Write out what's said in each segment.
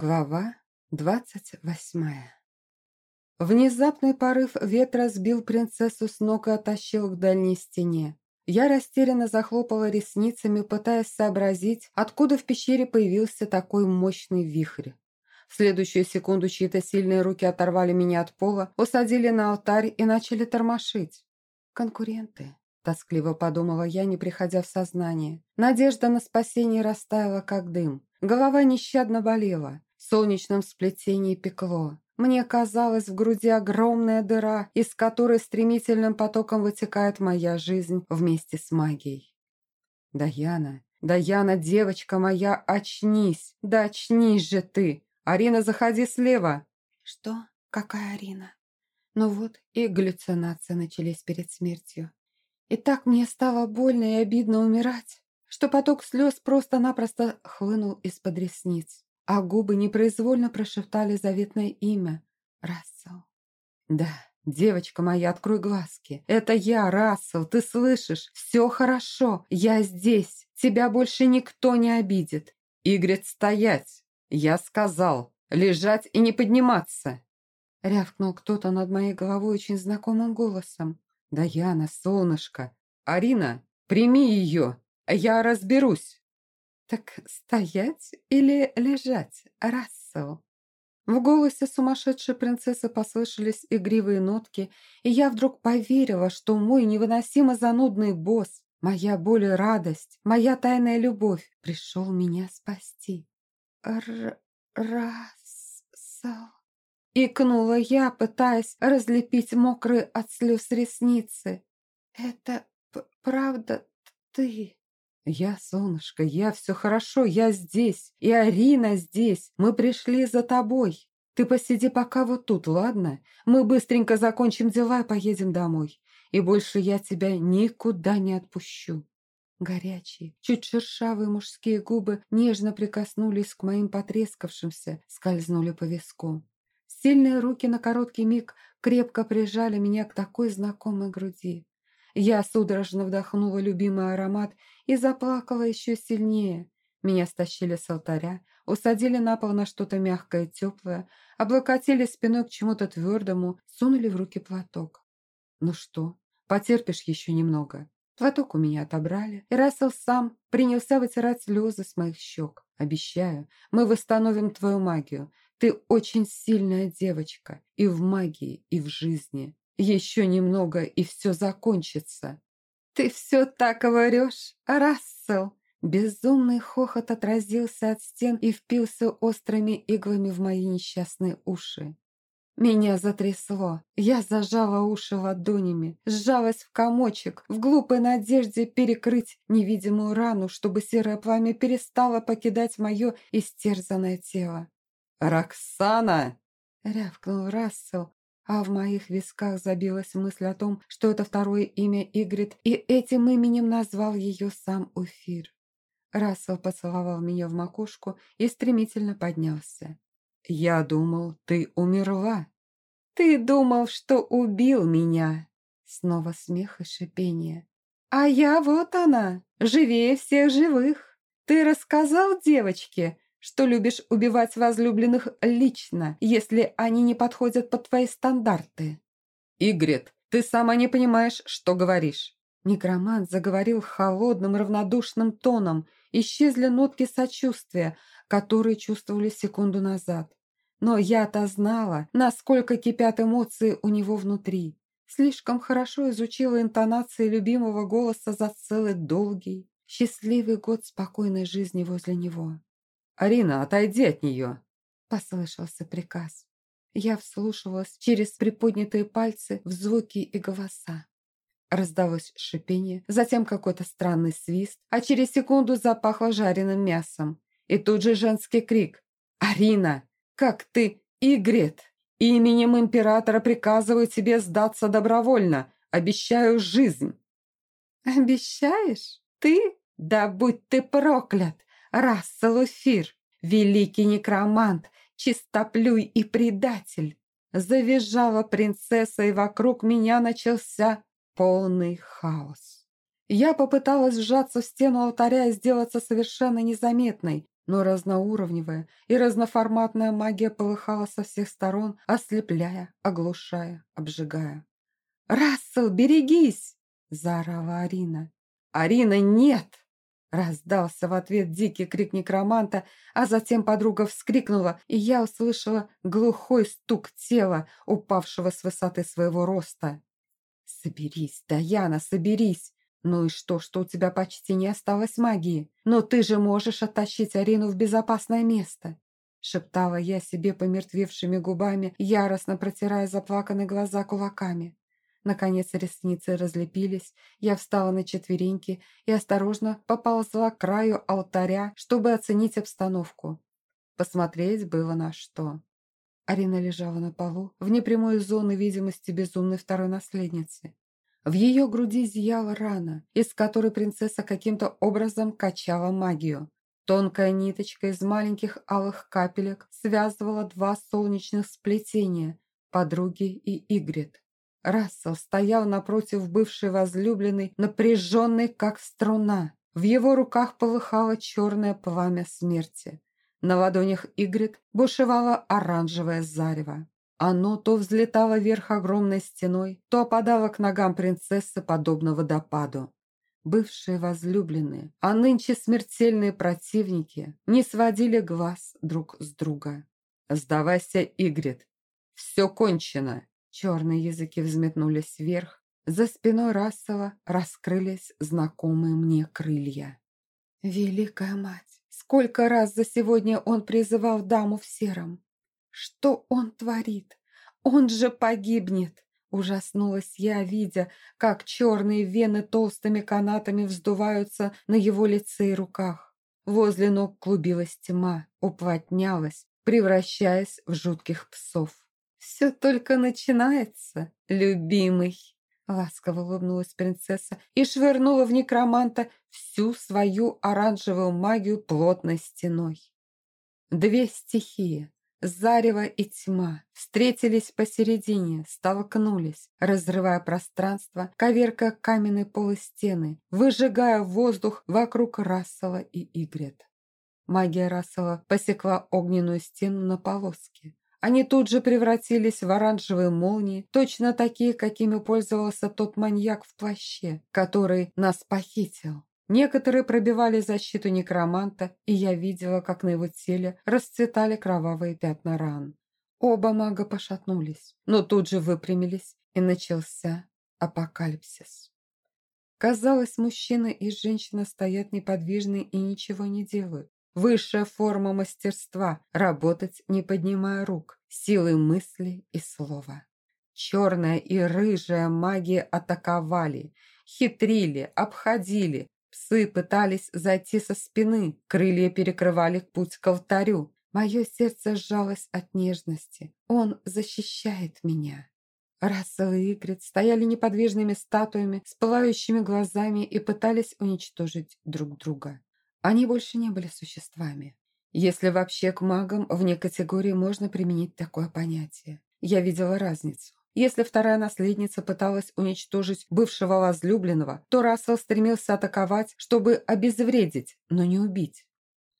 Глава двадцать восьмая Внезапный порыв ветра сбил принцессу с ног и оттащил к дальней стене. Я растерянно захлопала ресницами, пытаясь сообразить, откуда в пещере появился такой мощный вихрь. В следующую секунду чьи-то сильные руки оторвали меня от пола, усадили на алтарь и начали тормошить. «Конкуренты», – тоскливо подумала я, не приходя в сознание. Надежда на спасение растаяла, как дым. Голова нещадно болела, солнечном сплетении пекло. Мне казалось, в груди огромная дыра, из которой стремительным потоком вытекает моя жизнь вместе с магией. «Даяна, Даяна, девочка моя, очнись! Да очнись же ты! Арина, заходи слева!» «Что? Какая Арина?» Ну вот и галлюцинации начались перед смертью. И так мне стало больно и обидно умирать что поток слез просто-напросто хлынул из-под ресниц, а губы непроизвольно прошептали заветное имя – Рассел. «Да, девочка моя, открой глазки. Это я, Рассел, ты слышишь? Все хорошо, я здесь, тебя больше никто не обидит. Игорь, стоять! Я сказал, лежать и не подниматься!» Рявкнул кто-то над моей головой очень знакомым голосом. «Даяна, солнышко! Арина, прими ее!» Я разберусь». «Так стоять или лежать, Рассел?» В голосе сумасшедшей принцессы послышались игривые нотки, и я вдруг поверила, что мой невыносимо занудный босс, моя боль и радость, моя тайная любовь пришел меня спасти. Р Рассел. Икнула я, пытаясь разлепить мокрые от слез ресницы. «Это правда ты?» «Я, солнышко, я, все хорошо, я здесь, и Арина здесь, мы пришли за тобой. Ты посиди пока вот тут, ладно? Мы быстренько закончим дела и поедем домой, и больше я тебя никуда не отпущу». Горячие, чуть шершавые мужские губы нежно прикоснулись к моим потрескавшимся, скользнули по виску. Сильные руки на короткий миг крепко прижали меня к такой знакомой груди. Я судорожно вдохнула любимый аромат и заплакала еще сильнее. Меня стащили с алтаря, усадили на пол на что-то мягкое и теплое, облокотили спиной к чему-то твердому, сунули в руки платок. «Ну что, потерпишь еще немного?» Платок у меня отобрали, и Рассел сам принялся вытирать слезы с моих щек. «Обещаю, мы восстановим твою магию. Ты очень сильная девочка и в магии, и в жизни. Еще немного, и все закончится. Ты все так говоришь, Рассел. Безумный хохот отразился от стен и впился острыми иглами в мои несчастные уши. Меня затрясло. Я зажала уши ладонями, сжалась в комочек, в глупой надежде перекрыть невидимую рану, чтобы серое пламя перестало покидать мое истерзанное тело. «Роксана!» — рявкнул Рассел, а в моих висках забилась мысль о том, что это второе имя Игрит, и этим именем назвал ее сам Уфир. Рассел поцеловал меня в макушку и стремительно поднялся. «Я думал, ты умерла». «Ты думал, что убил меня?» Снова смех и шипение. «А я вот она, живее всех живых. Ты рассказал девочке, что любишь убивать возлюбленных лично, если они не подходят под твои стандарты». «Игрит, ты сама не понимаешь, что говоришь». Некромант заговорил холодным, равнодушным тоном. Исчезли нотки сочувствия, которые чувствовали секунду назад. Но я-то знала, насколько кипят эмоции у него внутри. Слишком хорошо изучила интонации любимого голоса за целый долгий, счастливый год спокойной жизни возле него. «Арина, отойди от нее!» – послышался приказ. Я вслушивалась через приподнятые пальцы в звуки и голоса. Раздалось шипение, затем какой-то странный свист, а через секунду запахло жареным мясом. И тут же женский крик. «Арина, как ты, Игрет! Именем императора приказываю тебе сдаться добровольно. Обещаю жизнь!» «Обещаешь? Ты? Да будь ты проклят! Рассел Эфир, великий некромант, чистоплюй и предатель. Завизжала принцесса, и вокруг меня начался полный хаос. Я попыталась сжаться в стену алтаря и сделаться совершенно незаметной, но разноуровневая и разноформатная магия полыхала со всех сторон, ослепляя, оглушая, обжигая. «Рассел, берегись!» – заорала Арина. «Арина, нет!» – раздался в ответ дикий крик некроманта, а затем подруга вскрикнула, и я услышала глухой стук тела, упавшего с высоты своего роста. «Соберись, Даяна, соберись! Ну и что, что у тебя почти не осталось магии? Но ты же можешь оттащить Арину в безопасное место!» Шептала я себе помертвевшими губами, яростно протирая заплаканные глаза кулаками. Наконец ресницы разлепились, я встала на четвереньки и осторожно поползла к краю алтаря, чтобы оценить обстановку. Посмотреть было на что. Арина лежала на полу, в непрямой зоны видимости безумной второй наследницы. В ее груди зияла рана, из которой принцесса каким-то образом качала магию. Тонкая ниточка из маленьких алых капелек связывала два солнечных сплетения – подруги и Игрит. Рассел стоял напротив бывшей возлюбленной, напряженной, как струна. В его руках полыхало черное пламя смерти. На ладонях Игрит бушевало оранжевое зарево. Оно то взлетало вверх огромной стеной, то опадало к ногам принцессы, подобно водопаду. Бывшие возлюбленные, а нынче смертельные противники не сводили глаз друг с друга. «Сдавайся, Игрит! Все кончено!» Черные языки взметнулись вверх. За спиной Рассела раскрылись знакомые мне крылья. Великая мать! Сколько раз за сегодня он призывал даму в сером. Что он творит? Он же погибнет! Ужаснулась я, видя, как черные вены толстыми канатами вздуваются на его лице и руках. Возле ног клубилась тьма, уплотнялась, превращаясь в жутких псов. «Все только начинается, любимый!» Ласково улыбнулась принцесса и швырнула в некроманта всю свою оранжевую магию плотной стеной. Две стихии, зарево и тьма, встретились посередине, столкнулись, разрывая пространство, коверкая каменные полы стены, выжигая воздух вокруг Рассела и Игрет. Магия Рассела посекла огненную стену на полоски. Они тут же превратились в оранжевые молнии, точно такие, какими пользовался тот маньяк в плаще, который нас похитил. Некоторые пробивали защиту некроманта, и я видела, как на его теле расцветали кровавые пятна ран. Оба мага пошатнулись, но тут же выпрямились, и начался апокалипсис. Казалось, мужчина и женщина стоят неподвижны и ничего не делают. Высшая форма мастерства – работать, не поднимая рук, силой мысли и слова. Черная и рыжая магия атаковали, хитрили, обходили. Псы пытались зайти со спины, крылья перекрывали путь к алтарю. Мое сердце сжалось от нежности. Он защищает меня. Рассел и стояли неподвижными статуями с пылающими глазами и пытались уничтожить друг друга. Они больше не были существами. Если вообще к магам вне категории можно применить такое понятие. Я видела разницу. Если вторая наследница пыталась уничтожить бывшего возлюбленного, то Рассел стремился атаковать, чтобы обезвредить, но не убить.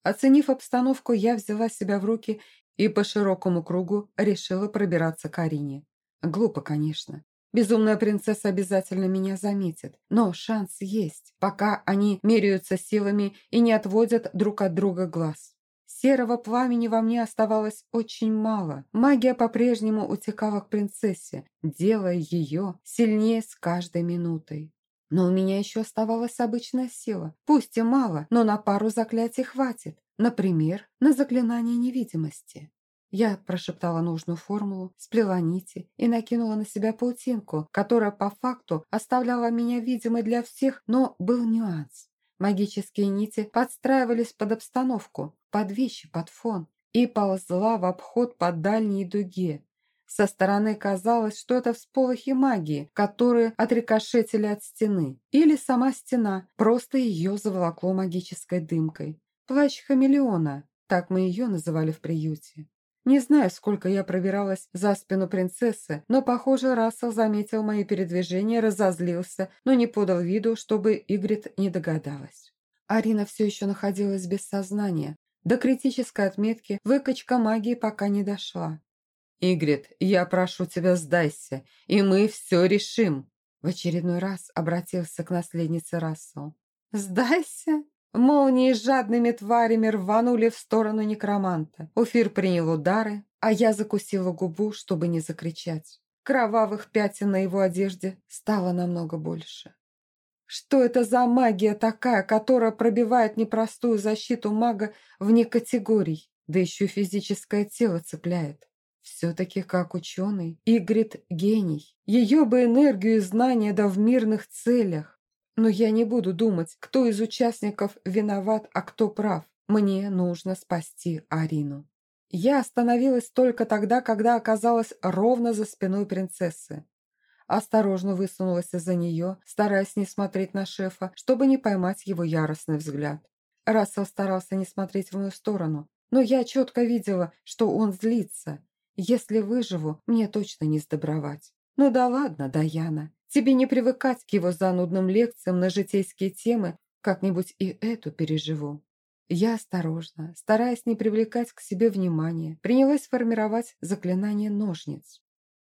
Оценив обстановку, я взяла себя в руки и по широкому кругу решила пробираться к Арине. Глупо, конечно. Безумная принцесса обязательно меня заметит. Но шанс есть, пока они меряются силами и не отводят друг от друга глаз. Серого пламени во мне оставалось очень мало. Магия по-прежнему утекала к принцессе, делая ее сильнее с каждой минутой. Но у меня еще оставалась обычная сила. Пусть и мало, но на пару заклятий хватит. Например, на заклинание невидимости. Я прошептала нужную формулу, сплела нити и накинула на себя паутинку, которая по факту оставляла меня видимой для всех, но был нюанс. Магические нити подстраивались под обстановку, под вещи, под фон, и ползла в обход по дальней дуге. Со стороны казалось, что это всполохи магии, которые отрикошетили от стены. Или сама стена, просто ее заволокло магической дымкой. Плащ хамелеона, так мы ее называли в приюте. Не знаю, сколько я пробиралась за спину принцессы, но, похоже, Рассел заметил мои передвижения, разозлился, но не подал виду, чтобы Игрит не догадалась. Арина все еще находилась без сознания. До критической отметки выкачка магии пока не дошла. «Игрит, я прошу тебя, сдайся, и мы все решим!» В очередной раз обратился к наследнице Рассел. «Сдайся?» Молнии с жадными тварями рванули в сторону некроманта. Уфир принял удары, а я закусила губу, чтобы не закричать. Кровавых пятен на его одежде стало намного больше. Что это за магия такая, которая пробивает непростую защиту мага вне категорий, да еще физическое тело цепляет? Все-таки как ученый, Игрит – гений. Ее бы энергию и знания да в мирных целях. Но я не буду думать, кто из участников виноват, а кто прав. Мне нужно спасти Арину. Я остановилась только тогда, когда оказалась ровно за спиной принцессы. Осторожно высунулась из-за нее, стараясь не смотреть на шефа, чтобы не поймать его яростный взгляд. Рассел старался не смотреть в мою сторону, но я четко видела, что он злится. Если выживу, мне точно не сдобровать. Ну да ладно, Даяна, тебе не привыкать к его занудным лекциям на житейские темы, как-нибудь и эту переживу. Я осторожно, стараясь не привлекать к себе внимания, принялась формировать заклинание ножниц.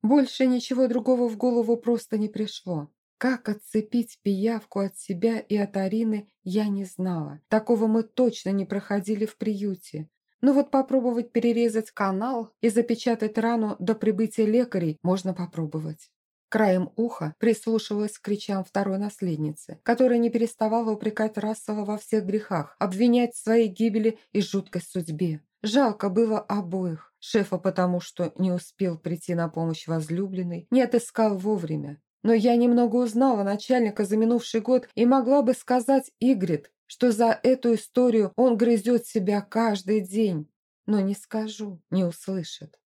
Больше ничего другого в голову просто не пришло. Как отцепить пиявку от себя и от Арины, я не знала. Такого мы точно не проходили в приюте. Но вот попробовать перерезать канал и запечатать рану до прибытия лекарей можно попробовать. Краем уха прислушивалась к кричам второй наследницы, которая не переставала упрекать Рассела во всех грехах, обвинять в своей гибели и жуткой судьбе. Жалко было обоих. Шефа потому, что не успел прийти на помощь возлюбленной, не отыскал вовремя. Но я немного узнала начальника за минувший год и могла бы сказать Игрит, что за эту историю он грызет себя каждый день. Но не скажу, не услышит.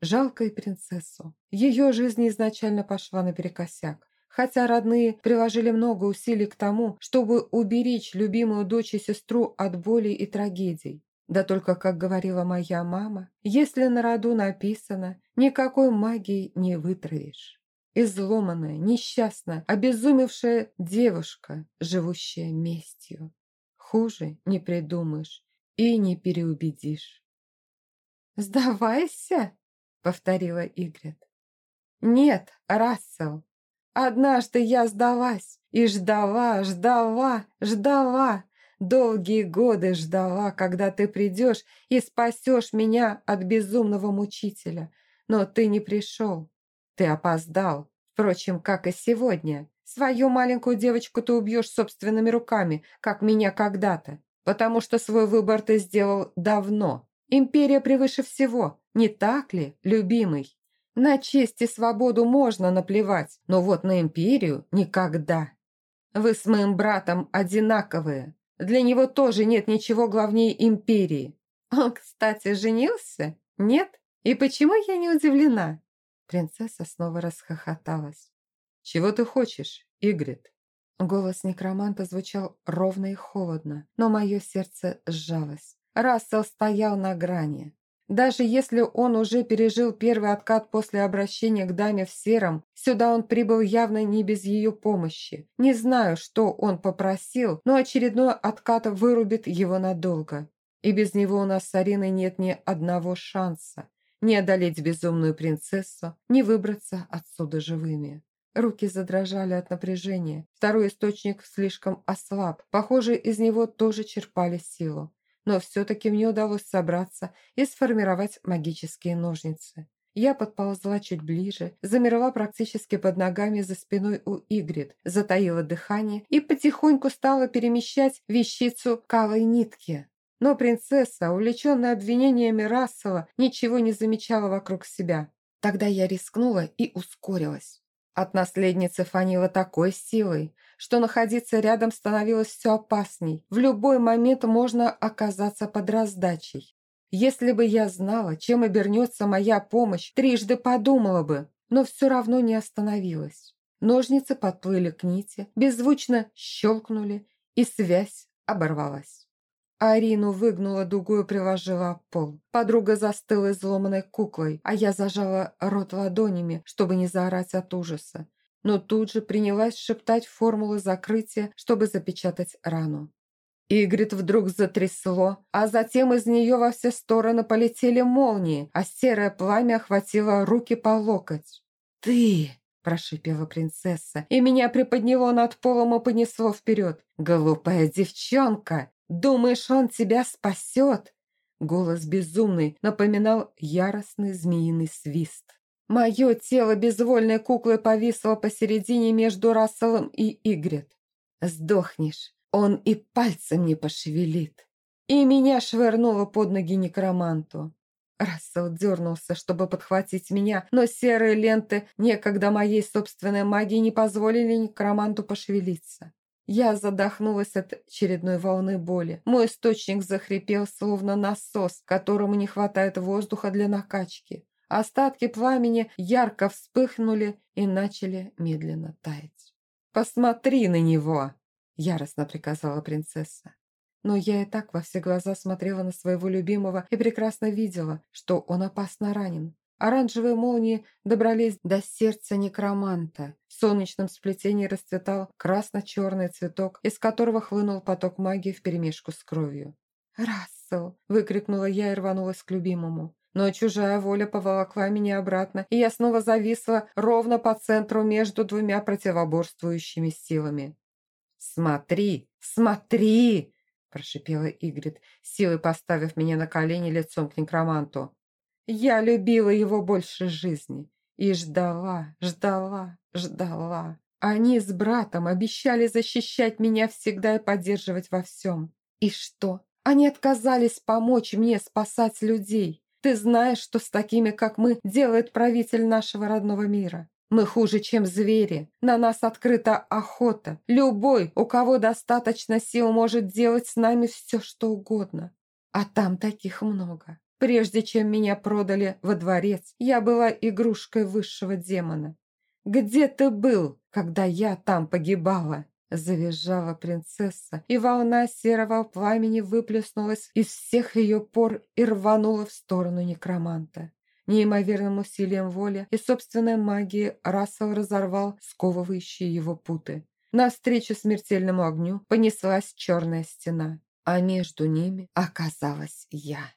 Жалко и принцессу. Ее жизнь изначально пошла наперекосяк. Хотя родные приложили много усилий к тому, чтобы уберечь любимую дочь и сестру от боли и трагедий. Да только, как говорила моя мама, если на роду написано, никакой магии не вытравишь. Изломанная, несчастная, обезумевшая девушка, живущая местью. Хуже не придумаешь и не переубедишь. «Сдавайся!» — повторила Игрет. «Нет, Рассел, однажды я сдалась и ждала, ждала, ждала, долгие годы ждала, когда ты придешь и спасешь меня от безумного мучителя, но ты не пришел, ты опоздал, впрочем, как и сегодня. Свою маленькую девочку ты убьешь собственными руками, как меня когда-то, потому что свой выбор ты сделал давно. Империя превыше всего, не так ли, любимый? На честь и свободу можно наплевать, но вот на империю никогда. Вы с моим братом одинаковые. Для него тоже нет ничего главнее империи. Он, кстати, женился? Нет? И почему я не удивлена?» Принцесса снова расхохоталась. «Чего ты хочешь, Игрит?» Голос некроманта звучал ровно и холодно, но мое сердце сжалось. Рассел стоял на грани. Даже если он уже пережил первый откат после обращения к даме в сером, сюда он прибыл явно не без ее помощи. Не знаю, что он попросил, но очередной откат вырубит его надолго. И без него у нас с Ариной нет ни одного шанса. Не одолеть безумную принцессу, не выбраться отсюда живыми. Руки задрожали от напряжения. Второй источник слишком ослаб. Похоже, из него тоже черпали силу но все-таки мне удалось собраться и сформировать магические ножницы. Я подползла чуть ближе, замерла практически под ногами за спиной у Игрит, затаила дыхание и потихоньку стала перемещать вещицу калой нитки. Но принцесса, увлеченная обвинениями Рассела, ничего не замечала вокруг себя. Тогда я рискнула и ускорилась. От наследницы фанила такой силой, что находиться рядом становилось все опасней. В любой момент можно оказаться под раздачей. Если бы я знала, чем обернется моя помощь, трижды подумала бы, но все равно не остановилась. Ножницы подплыли к нити, беззвучно щелкнули, и связь оборвалась. Арину выгнула дугу и приложила пол. Подруга застыла изломанной куклой, а я зажала рот ладонями, чтобы не заорать от ужаса но тут же принялась шептать формулы закрытия, чтобы запечатать рану. Игрит вдруг затрясло, а затем из нее во все стороны полетели молнии, а серое пламя охватило руки по локоть. «Ты!» – прошипела принцесса, и меня приподняло над полом и понесло вперед. «Глупая девчонка! Думаешь, он тебя спасет?» Голос безумный напоминал яростный змеиный свист. Мое тело безвольной куклы повисло посередине между Расселом и Игрит. «Сдохнешь!» Он и пальцем не пошевелит. И меня швырнуло под ноги некроманту. Рассел дернулся, чтобы подхватить меня, но серые ленты некогда моей собственной магии не позволили некроманту пошевелиться. Я задохнулась от очередной волны боли. Мой источник захрипел, словно насос, которому не хватает воздуха для накачки. Остатки пламени ярко вспыхнули и начали медленно таять. «Посмотри на него!» яростно приказала принцесса. Но я и так во все глаза смотрела на своего любимого и прекрасно видела, что он опасно ранен. Оранжевые молнии добрались до сердца некроманта. В солнечном сплетении расцветал красно-черный цветок, из которого хлынул поток магии вперемешку с кровью. «Рассел!» – выкрикнула я и рванулась к любимому. Но чужая воля поволокла меня обратно, и я снова зависла ровно по центру между двумя противоборствующими силами. «Смотри, смотри!» – прошипела Игрит, силой поставив меня на колени лицом к некроманту. «Я любила его больше жизни и ждала, ждала, ждала. Они с братом обещали защищать меня всегда и поддерживать во всем. И что? Они отказались помочь мне спасать людей. Ты знаешь, что с такими, как мы, делает правитель нашего родного мира. Мы хуже, чем звери. На нас открыта охота. Любой, у кого достаточно сил, может делать с нами все, что угодно. А там таких много. Прежде чем меня продали во дворец, я была игрушкой высшего демона. Где ты был, когда я там погибала?» Завизжала принцесса, и волна серого пламени выплеснулась из всех ее пор и рванула в сторону некроманта. Неимоверным усилием воли и собственной магии Рассел разорвал сковывающие его путы. Навстречу смертельному огню понеслась черная стена, а между ними оказалась я.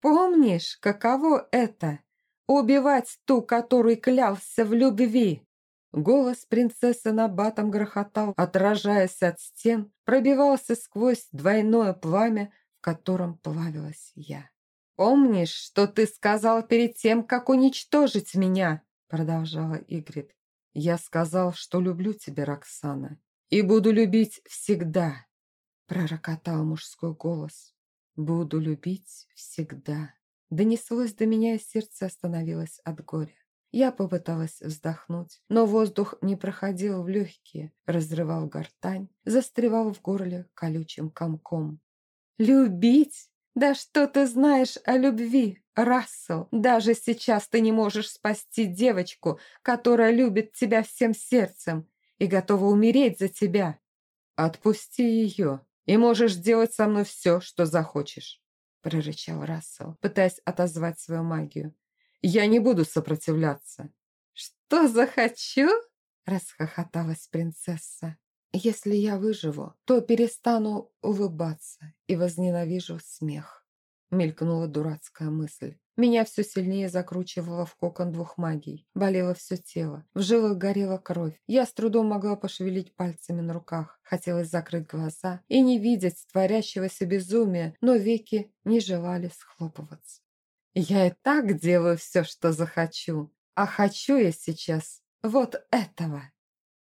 «Помнишь, каково это? Убивать ту, которой клялся в любви!» Голос принцессы на батом грохотал, отражаясь от стен, пробивался сквозь двойное пламя, в котором плавилась я. «Помнишь, что ты сказал перед тем, как уничтожить меня?» Продолжала Игрит. «Я сказал, что люблю тебя, Роксана, и буду любить всегда», пророкотал мужской голос. «Буду любить всегда». Донеслось до меня, и сердце остановилось от горя. Я попыталась вздохнуть, но воздух не проходил в легкие, разрывал гортань, застревал в горле колючим комком. «Любить?» «Да что ты знаешь о любви, Рассел? Даже сейчас ты не можешь спасти девочку, которая любит тебя всем сердцем и готова умереть за тебя. Отпусти ее, и можешь делать со мной все, что захочешь», прорычал Рассел, пытаясь отозвать свою магию. «Я не буду сопротивляться». «Что захочу?» расхохоталась принцесса. Если я выживу, то перестану улыбаться и возненавижу смех. Мелькнула дурацкая мысль. Меня все сильнее закручивало в кокон двух магий. Болело все тело. В жилах горела кровь. Я с трудом могла пошевелить пальцами на руках. Хотелось закрыть глаза и не видеть творящегося безумия, но веки не желали схлопываться. Я и так делаю все, что захочу. А хочу я сейчас вот этого.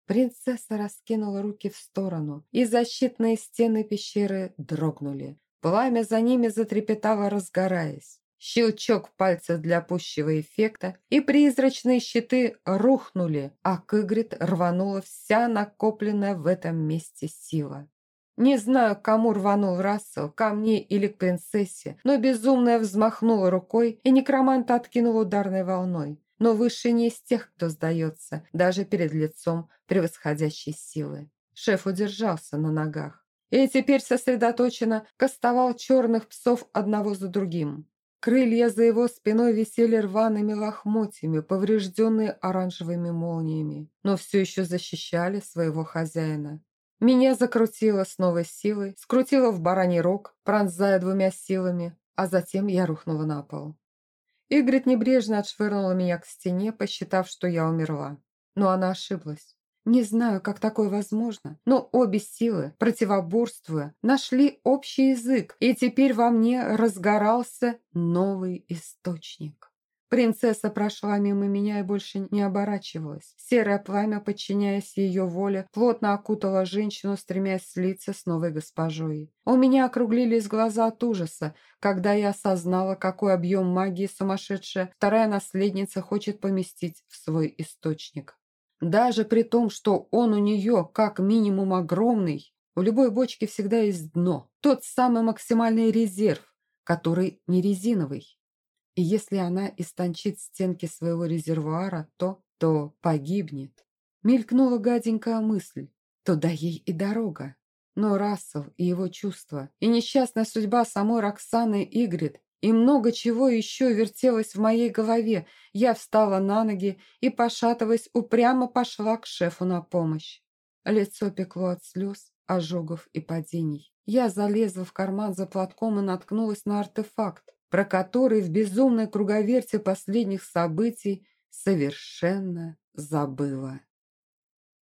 Принцесса раскинула руки в сторону, и защитные стены пещеры дрогнули. Пламя за ними затрепетало, разгораясь. Щелчок пальцев для пущего эффекта, и призрачные щиты рухнули, а Кыгрит рванула вся накопленная в этом месте сила. Не знаю, кому рванул Рассел, ко мне или к принцессе, но безумная взмахнула рукой, и некромант откинул ударной волной но выше не из тех, кто сдается, даже перед лицом превосходящей силы. Шеф удержался на ногах и теперь сосредоточенно кастовал черных псов одного за другим. Крылья за его спиной висели рваными лохмотьями, поврежденные оранжевыми молниями, но все еще защищали своего хозяина. Меня закрутило с новой силой, скрутило в бараний рог, пронзая двумя силами, а затем я рухнула на пол. Игрит небрежно отшвырнула меня к стене, посчитав, что я умерла. Но она ошиблась. Не знаю, как такое возможно, но обе силы, противоборствуя, нашли общий язык, и теперь во мне разгорался новый источник. Принцесса прошла мимо меня и больше не оборачивалась. Серое пламя, подчиняясь ее воле, плотно окутало женщину, стремясь слиться с новой госпожой. У меня округлились глаза от ужаса, когда я осознала, какой объем магии сумасшедшая вторая наследница хочет поместить в свой источник. Даже при том, что он у нее как минимум огромный, у любой бочки всегда есть дно, тот самый максимальный резерв, который не резиновый. И если она истончит стенки своего резервуара, то, то погибнет. Мелькнула гаденькая мысль. Туда ей и дорога. Но Рассел и его чувства, и несчастная судьба самой Роксаны Игрит, и много чего еще вертелось в моей голове. Я встала на ноги и, пошатываясь, упрямо пошла к шефу на помощь. Лицо пекло от слез, ожогов и падений. Я залезла в карман за платком и наткнулась на артефакт про который в безумной круговерте последних событий совершенно забыла.